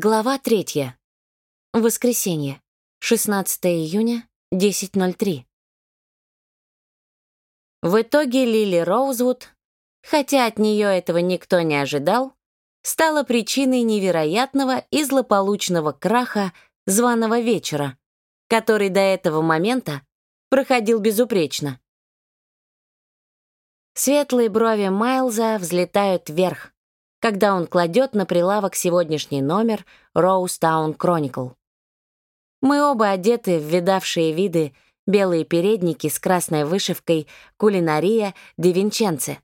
Глава третья. Воскресенье. 16 июня, 10.03. В итоге Лили Роузвуд, хотя от нее этого никто не ожидал, стала причиной невероятного и злополучного краха званого вечера, который до этого момента проходил безупречно. Светлые брови Майлза взлетают вверх, когда он кладет на прилавок сегодняшний номер Town Chronicle. Мы оба одеты в видавшие виды белые передники с красной вышивкой «Кулинария де Винченце».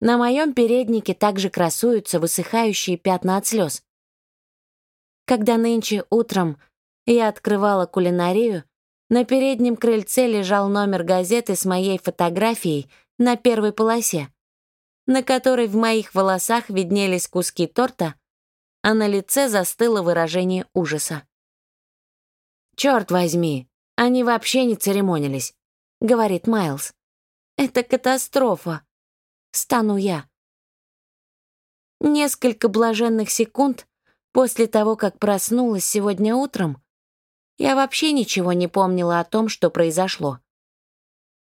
На моем переднике также красуются высыхающие пятна от слез. Когда нынче утром я открывала кулинарию, на переднем крыльце лежал номер газеты с моей фотографией на первой полосе на которой в моих волосах виднелись куски торта, а на лице застыло выражение ужаса. «Чёрт возьми, они вообще не церемонились», — говорит Майлз. «Это катастрофа. Стану я». Несколько блаженных секунд после того, как проснулась сегодня утром, я вообще ничего не помнила о том, что произошло.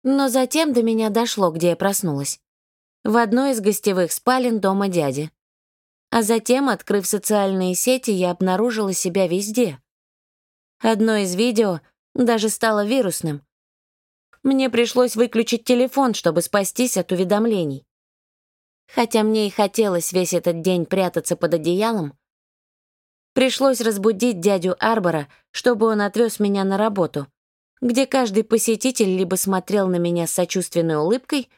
Но затем до меня дошло, где я проснулась в одной из гостевых спален дома дяди. А затем, открыв социальные сети, я обнаружила себя везде. Одно из видео даже стало вирусным. Мне пришлось выключить телефон, чтобы спастись от уведомлений. Хотя мне и хотелось весь этот день прятаться под одеялом, пришлось разбудить дядю Арбора, чтобы он отвез меня на работу, где каждый посетитель либо смотрел на меня с сочувственной улыбкой,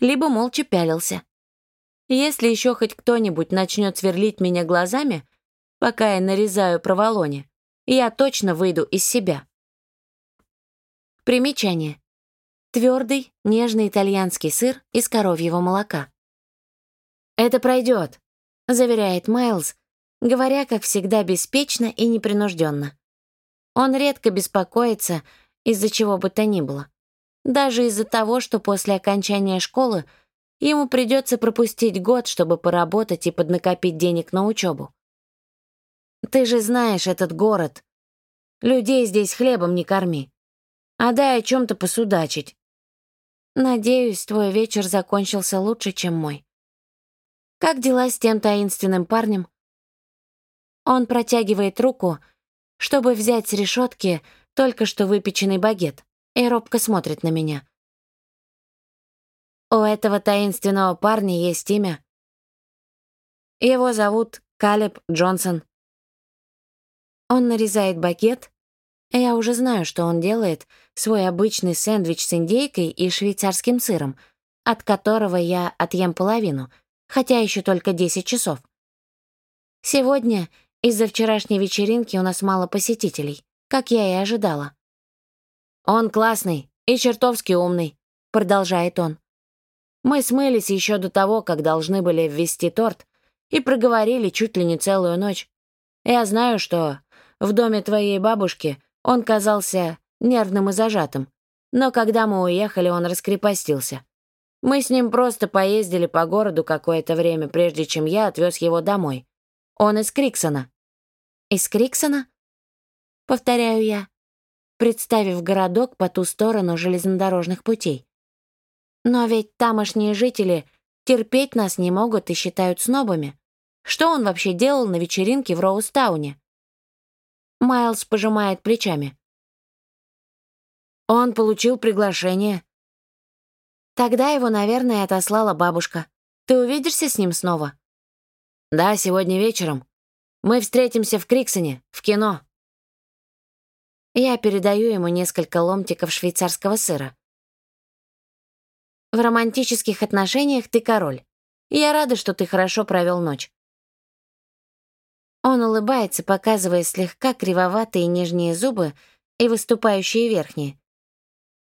либо молча пялился. Если еще хоть кто-нибудь начнет сверлить меня глазами, пока я нарезаю проволоне, я точно выйду из себя. Примечание. Твердый, нежный итальянский сыр из коровьего молока. «Это пройдет», — заверяет Майлз, говоря, как всегда, беспечно и непринужденно. Он редко беспокоится из-за чего бы то ни было даже из-за того, что после окончания школы ему придется пропустить год, чтобы поработать и поднакопить денег на учебу. Ты же знаешь этот город. Людей здесь хлебом не корми. А дай о чем то посудачить. Надеюсь, твой вечер закончился лучше, чем мой. Как дела с тем таинственным парнем? Он протягивает руку, чтобы взять с решетки только что выпеченный багет и робко смотрит на меня. У этого таинственного парня есть имя. Его зовут Калеб Джонсон. Он нарезает багет, и я уже знаю, что он делает свой обычный сэндвич с индейкой и швейцарским сыром, от которого я отъем половину, хотя еще только 10 часов. Сегодня из-за вчерашней вечеринки у нас мало посетителей, как я и ожидала. «Он классный и чертовски умный», — продолжает он. «Мы смылись еще до того, как должны были ввести торт, и проговорили чуть ли не целую ночь. Я знаю, что в доме твоей бабушки он казался нервным и зажатым, но когда мы уехали, он раскрепостился. Мы с ним просто поездили по городу какое-то время, прежде чем я отвез его домой. Он из Криксона». «Из Криксона?» — повторяю я представив городок по ту сторону железнодорожных путей. Но ведь тамошние жители терпеть нас не могут и считают снобами. Что он вообще делал на вечеринке в Роустауне? Майлз пожимает плечами. Он получил приглашение. Тогда его, наверное, отослала бабушка. Ты увидишься с ним снова? Да, сегодня вечером. Мы встретимся в Криксоне, в кино. Я передаю ему несколько ломтиков швейцарского сыра. В романтических отношениях ты король. Я рада, что ты хорошо провел ночь. Он улыбается, показывая слегка кривоватые нижние зубы и выступающие верхние.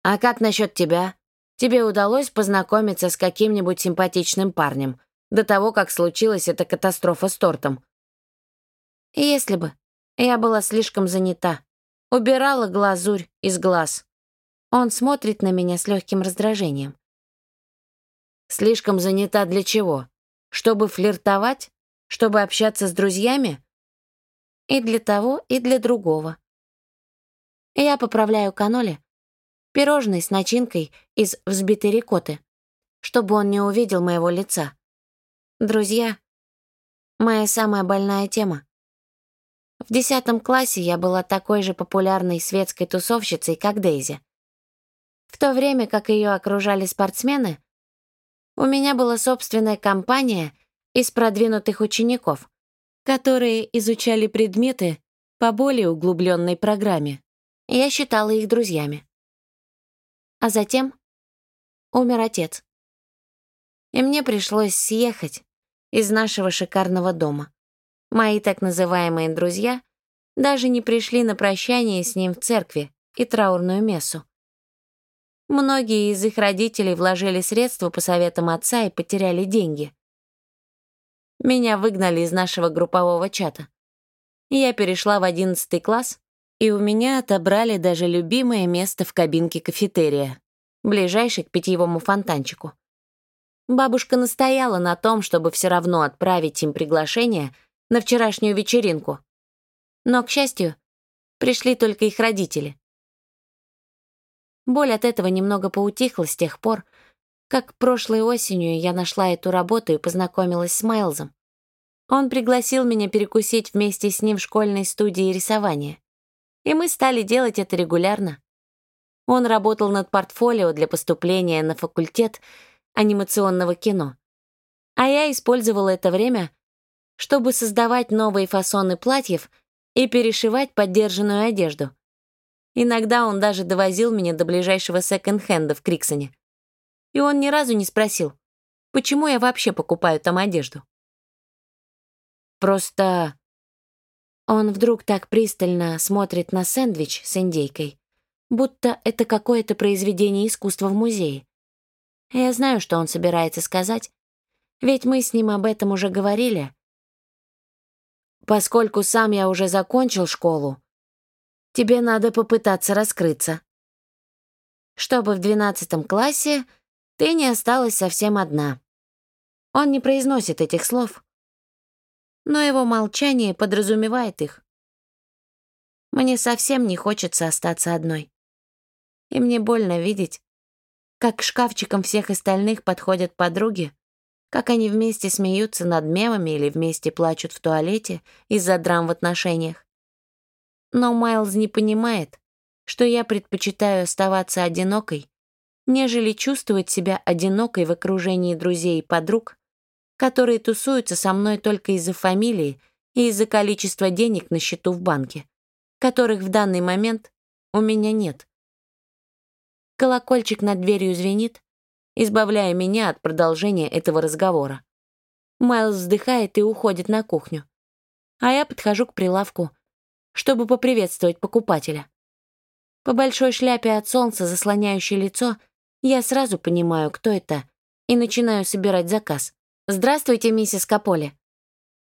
«А как насчет тебя? Тебе удалось познакомиться с каким-нибудь симпатичным парнем до того, как случилась эта катастрофа с тортом?» «Если бы. Я была слишком занята», Убирала глазурь из глаз. Он смотрит на меня с легким раздражением. Слишком занята для чего? Чтобы флиртовать? Чтобы общаться с друзьями? И для того, и для другого. Я поправляю каноли, пирожный с начинкой из взбитой рикоты, чтобы он не увидел моего лица. Друзья — моя самая больная тема. В десятом классе я была такой же популярной светской тусовщицей, как Дейзи. В то время как ее окружали спортсмены, у меня была собственная компания из продвинутых учеников, которые изучали предметы по более углубленной программе. Я считала их друзьями. А затем умер отец. И мне пришлось съехать из нашего шикарного дома. Мои так называемые друзья даже не пришли на прощание с ним в церкви и траурную мессу. Многие из их родителей вложили средства по советам отца и потеряли деньги. Меня выгнали из нашего группового чата. Я перешла в одиннадцатый класс, и у меня отобрали даже любимое место в кабинке кафетерия, ближайшей к питьевому фонтанчику. Бабушка настояла на том, чтобы все равно отправить им приглашение на вчерашнюю вечеринку. Но, к счастью, пришли только их родители. Боль от этого немного поутихла с тех пор, как прошлой осенью я нашла эту работу и познакомилась с Майлзом. Он пригласил меня перекусить вместе с ним в школьной студии рисования. И мы стали делать это регулярно. Он работал над портфолио для поступления на факультет анимационного кино. А я использовала это время, чтобы создавать новые фасоны платьев и перешивать поддержанную одежду. Иногда он даже довозил меня до ближайшего секонд-хенда в Криксоне. И он ни разу не спросил, почему я вообще покупаю там одежду. Просто он вдруг так пристально смотрит на сэндвич с индейкой, будто это какое-то произведение искусства в музее. Я знаю, что он собирается сказать, ведь мы с ним об этом уже говорили. Поскольку сам я уже закончил школу, тебе надо попытаться раскрыться. Чтобы в двенадцатом классе ты не осталась совсем одна. Он не произносит этих слов, но его молчание подразумевает их. Мне совсем не хочется остаться одной. И мне больно видеть, как к шкафчикам всех остальных подходят подруги, как они вместе смеются над мемами или вместе плачут в туалете из-за драм в отношениях. Но Майлз не понимает, что я предпочитаю оставаться одинокой, нежели чувствовать себя одинокой в окружении друзей и подруг, которые тусуются со мной только из-за фамилии и из-за количества денег на счету в банке, которых в данный момент у меня нет. Колокольчик над дверью звенит, избавляя меня от продолжения этого разговора. Майлз вздыхает и уходит на кухню. А я подхожу к прилавку, чтобы поприветствовать покупателя. По большой шляпе от солнца, заслоняющей лицо, я сразу понимаю, кто это, и начинаю собирать заказ. «Здравствуйте, миссис Каполи».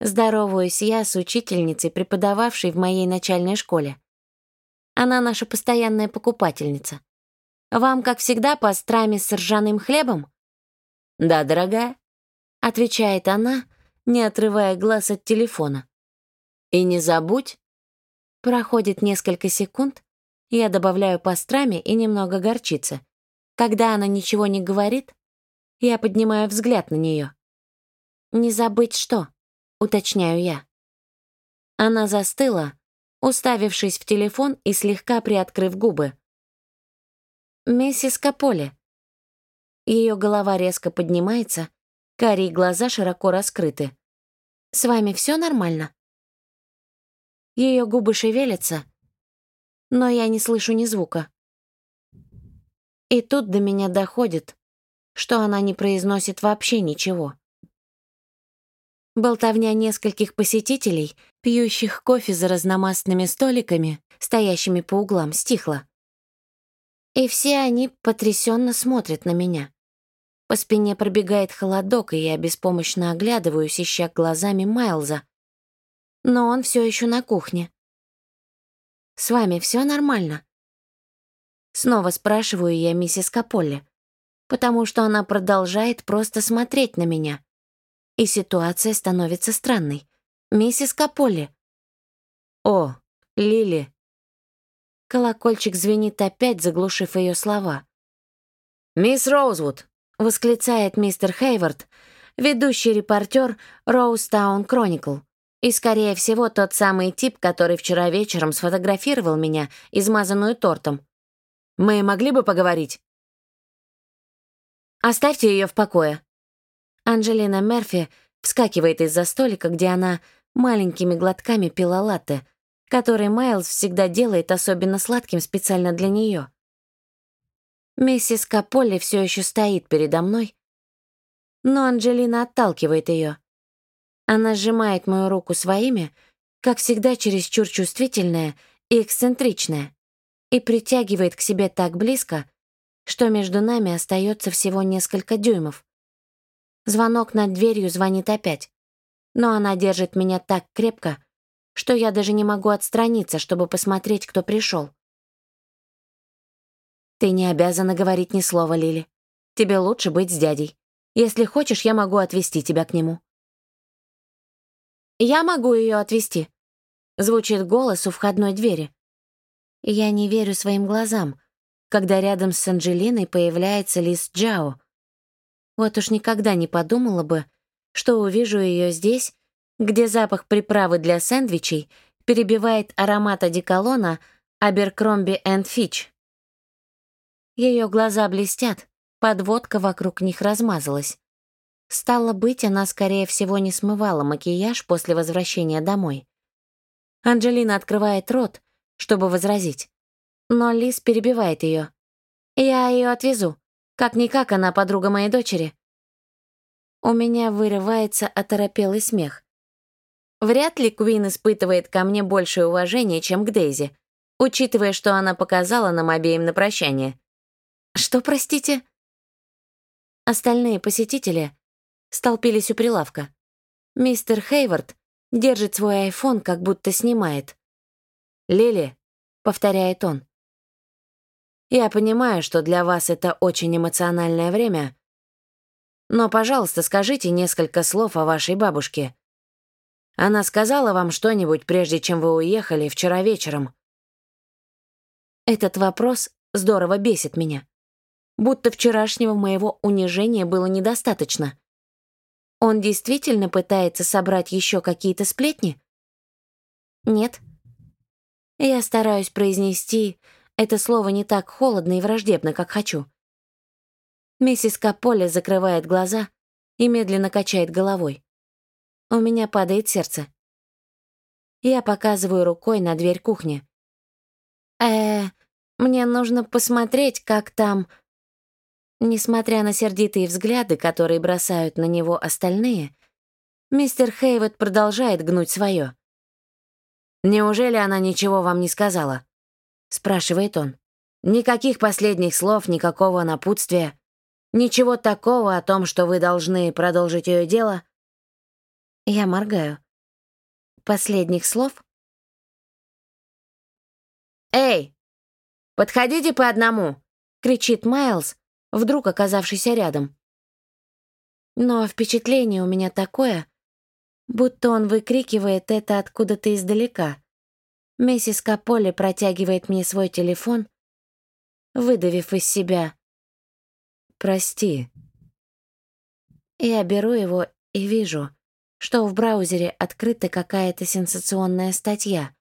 Здороваюсь я с учительницей, преподававшей в моей начальной школе. Она наша постоянная покупательница. Вам, как всегда, пастрами с ржаным хлебом?» «Да, дорогая», — отвечает она, не отрывая глаз от телефона. «И не забудь, Проходит несколько секунд, я добавляю пастрами и немного горчицы. Когда она ничего не говорит, я поднимаю взгляд на нее. «Не забыть что?» — уточняю я. Она застыла, уставившись в телефон и слегка приоткрыв губы. «Миссис Каполи». Ее голова резко поднимается, карие глаза широко раскрыты. «С вами все нормально?» Ее губы шевелятся, но я не слышу ни звука. И тут до меня доходит, что она не произносит вообще ничего. Болтовня нескольких посетителей, пьющих кофе за разномастными столиками, стоящими по углам, стихла. И все они потрясенно смотрят на меня. По спине пробегает холодок, и я беспомощно оглядываюсь, ища глазами Майлза, но он все еще на кухне. «С вами все нормально?» Снова спрашиваю я миссис Каполли, потому что она продолжает просто смотреть на меня. И ситуация становится странной. «Миссис Каполли, «О, Лили!» Колокольчик звенит опять, заглушив ее слова. «Мисс Роузвуд!» — восклицает мистер Хейвард, ведущий репортер Роустаун Кроникл. И, скорее всего, тот самый тип, который вчера вечером сфотографировал меня, измазанную тортом. «Мы могли бы поговорить?» «Оставьте ее в покое». Анджелина Мерфи вскакивает из-за столика, где она маленькими глотками пила латте, который Майлз всегда делает особенно сладким специально для нее. Миссис Каполли все еще стоит передо мной, но Анджелина отталкивает ее. Она сжимает мою руку своими, как всегда чересчур чувствительная и эксцентричная, и притягивает к себе так близко, что между нами остается всего несколько дюймов. Звонок над дверью звонит опять, но она держит меня так крепко, что я даже не могу отстраниться, чтобы посмотреть, кто пришел. «Ты не обязана говорить ни слова, Лили. Тебе лучше быть с дядей. Если хочешь, я могу отвезти тебя к нему». «Я могу ее отвезти», — звучит голос у входной двери. Я не верю своим глазам, когда рядом с Анджелиной появляется Лис Джао. Вот уж никогда не подумала бы, что увижу ее здесь, где запах приправы для сэндвичей перебивает аромат одеколона энд Фич. Ее глаза блестят, подводка вокруг них размазалась. Стало быть, она, скорее всего, не смывала макияж после возвращения домой. Анджелина открывает рот, чтобы возразить. Но Лис перебивает ее. «Я ее отвезу. Как-никак она подруга моей дочери». У меня вырывается оторопелый смех. Вряд ли Куин испытывает ко мне большее уважение, чем к Дейзи, учитывая, что она показала нам обеим на прощание. «Что, простите?» Остальные посетители столпились у прилавка. Мистер Хейвард держит свой айфон, как будто снимает. «Лили», — повторяет он, — «я понимаю, что для вас это очень эмоциональное время, но, пожалуйста, скажите несколько слов о вашей бабушке. Она сказала вам что-нибудь, прежде чем вы уехали вчера вечером?» Этот вопрос здорово бесит меня. Будто вчерашнего моего унижения было недостаточно. Он действительно пытается собрать еще какие-то сплетни? Нет. Я стараюсь произнести это слово не так холодно и враждебно, как хочу. Миссис Каполи закрывает глаза и медленно качает головой. У меня падает сердце. Я показываю рукой на дверь кухни. э мне нужно посмотреть, как там...» Несмотря на сердитые взгляды, которые бросают на него остальные, мистер Хейвот продолжает гнуть свое. «Неужели она ничего вам не сказала?» — спрашивает он. «Никаких последних слов, никакого напутствия, ничего такого о том, что вы должны продолжить ее дело?» Я моргаю. «Последних слов?» «Эй, подходите по одному!» — кричит Майлз, вдруг оказавшийся рядом. Но впечатление у меня такое, будто он выкрикивает это откуда-то издалека. Миссис Каполи протягивает мне свой телефон, выдавив из себя «Прости». Я беру его и вижу, что в браузере открыта какая-то сенсационная статья.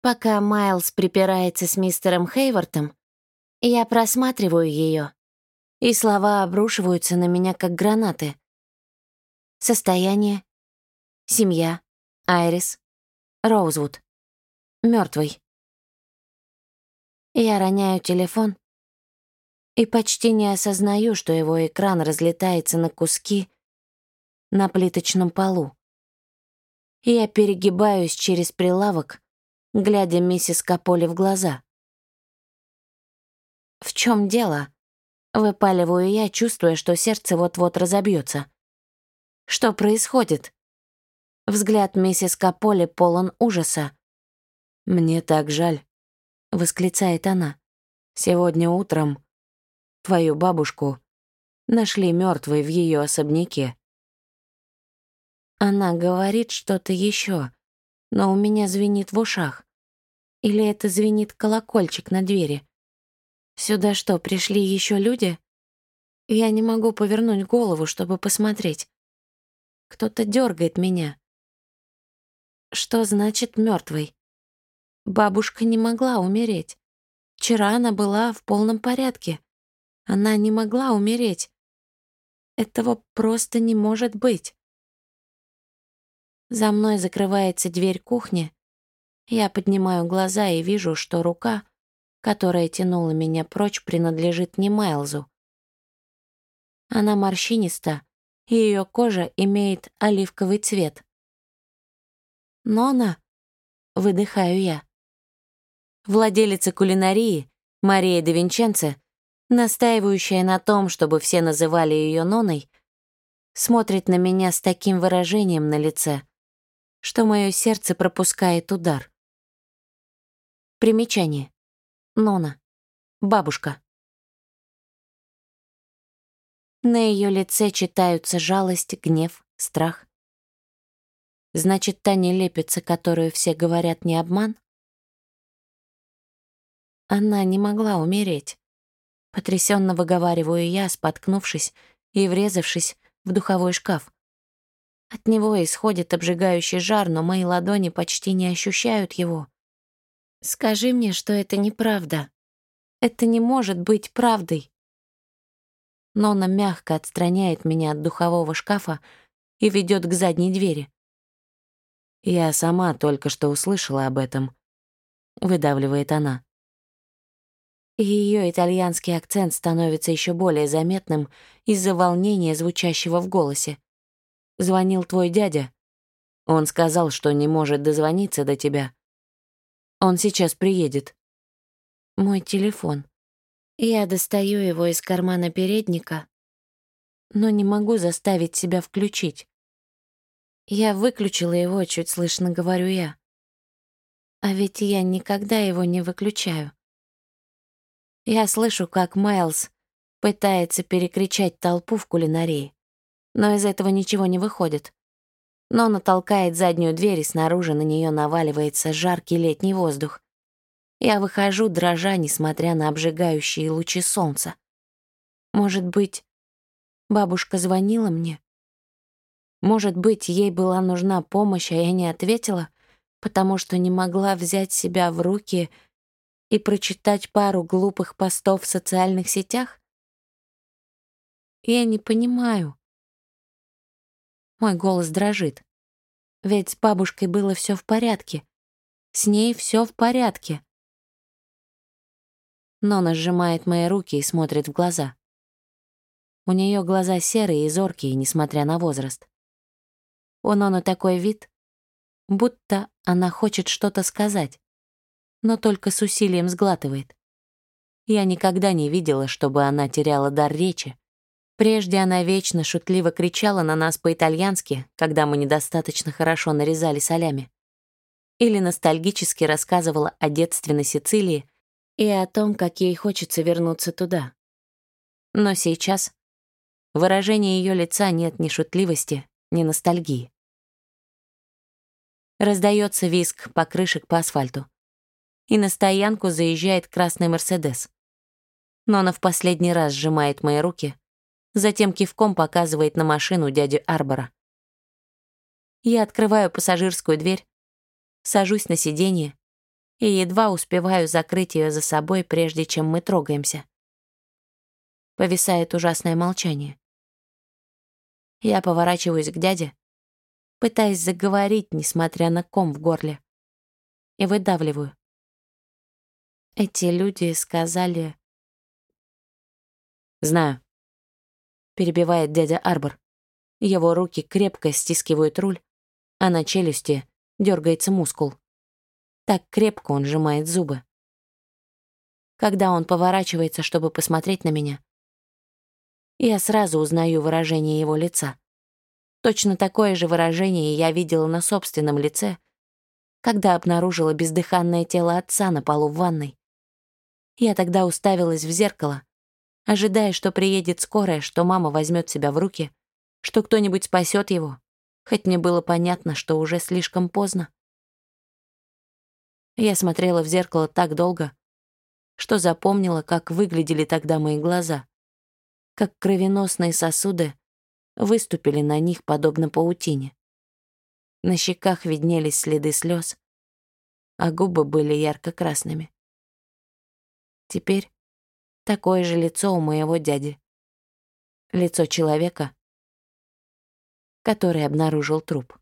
Пока Майлз припирается с мистером Хейвартом, я просматриваю ее и слова обрушиваются на меня, как гранаты. Состояние. Семья. Айрис. Роузвуд. Мертвый. Я роняю телефон и почти не осознаю, что его экран разлетается на куски на плиточном полу. Я перегибаюсь через прилавок, глядя миссис Каполи в глаза. «В чем дело?» Выпаливаю я, чувствуя, что сердце вот-вот разобьется. Что происходит? Взгляд миссис Каполи полон ужаса. «Мне так жаль», — восклицает она. «Сегодня утром твою бабушку нашли мертвой в ее особняке». Она говорит что-то еще, но у меня звенит в ушах. Или это звенит колокольчик на двери? Сюда что, пришли еще люди? Я не могу повернуть голову, чтобы посмотреть. Кто-то дергает меня. Что значит мертвый? Бабушка не могла умереть. Вчера она была в полном порядке. Она не могла умереть. Этого просто не может быть. За мной закрывается дверь кухни. Я поднимаю глаза и вижу, что рука, которая тянула меня прочь, принадлежит не Майлзу. Она морщиниста, и ее кожа имеет оливковый цвет. «Нона?» — выдыхаю я. Владелица кулинарии, Мария де Винченце, настаивающая на том, чтобы все называли ее Ноной, смотрит на меня с таким выражением на лице, что мое сердце пропускает удар. Примечание. Нона. Бабушка. На ее лице читаются жалость, гнев, страх. Значит, та нелепица, которую все говорят, не обман? Она не могла умереть. Потрясенно выговариваю я, споткнувшись и врезавшись в духовой шкаф. От него исходит обжигающий жар, но мои ладони почти не ощущают его. Скажи мне, что это неправда. Это не может быть правдой. Нона мягко отстраняет меня от духового шкафа и ведет к задней двери. «Я сама только что услышала об этом», — выдавливает она. Ее итальянский акцент становится еще более заметным из-за волнения, звучащего в голосе. «Звонил твой дядя. Он сказал, что не может дозвониться до тебя. Он сейчас приедет». Мой телефон. Я достаю его из кармана передника, но не могу заставить себя включить. Я выключила его, чуть слышно говорю я. А ведь я никогда его не выключаю. Я слышу, как Майлз пытается перекричать толпу в кулинарии, но из этого ничего не выходит. Нона толкает заднюю дверь, и снаружи на нее наваливается жаркий летний воздух. Я выхожу, дрожа, несмотря на обжигающие лучи солнца. Может быть, бабушка звонила мне? Может быть, ей была нужна помощь, а я не ответила, потому что не могла взять себя в руки и прочитать пару глупых постов в социальных сетях? Я не понимаю. Мой голос дрожит. Ведь с бабушкой было все в порядке. С ней все в порядке. Нона сжимает мои руки и смотрит в глаза. У нее глаза серые и зоркие, несмотря на возраст. У Ноны такой вид, будто она хочет что-то сказать, но только с усилием сглатывает. Я никогда не видела, чтобы она теряла дар речи. Прежде она вечно шутливо кричала на нас по-итальянски, когда мы недостаточно хорошо нарезали солями. Или ностальгически рассказывала о детстве на Сицилии, и о том, как ей хочется вернуться туда. Но сейчас в выражении ее лица нет ни шутливости, ни ностальгии. Раздается виск покрышек по асфальту. И на стоянку заезжает красный «Мерседес». Но она в последний раз сжимает мои руки, затем кивком показывает на машину дяди Арбора. Я открываю пассажирскую дверь, сажусь на сиденье и едва успеваю закрыть ее за собой, прежде чем мы трогаемся. Повисает ужасное молчание. Я поворачиваюсь к дяде, пытаясь заговорить, несмотря на ком в горле, и выдавливаю. Эти люди сказали... «Знаю», — перебивает дядя Арбор. Его руки крепко стискивают руль, а на челюсти дергается мускул. Так крепко он сжимает зубы. Когда он поворачивается, чтобы посмотреть на меня, я сразу узнаю выражение его лица. Точно такое же выражение я видела на собственном лице, когда обнаружила бездыханное тело отца на полу в ванной. Я тогда уставилась в зеркало, ожидая, что приедет скорая, что мама возьмет себя в руки, что кто-нибудь спасет его, хоть мне было понятно, что уже слишком поздно. Я смотрела в зеркало так долго, что запомнила, как выглядели тогда мои глаза, как кровеносные сосуды выступили на них подобно паутине. На щеках виднелись следы слез, а губы были ярко-красными. Теперь такое же лицо у моего дяди. Лицо человека, который обнаружил труп.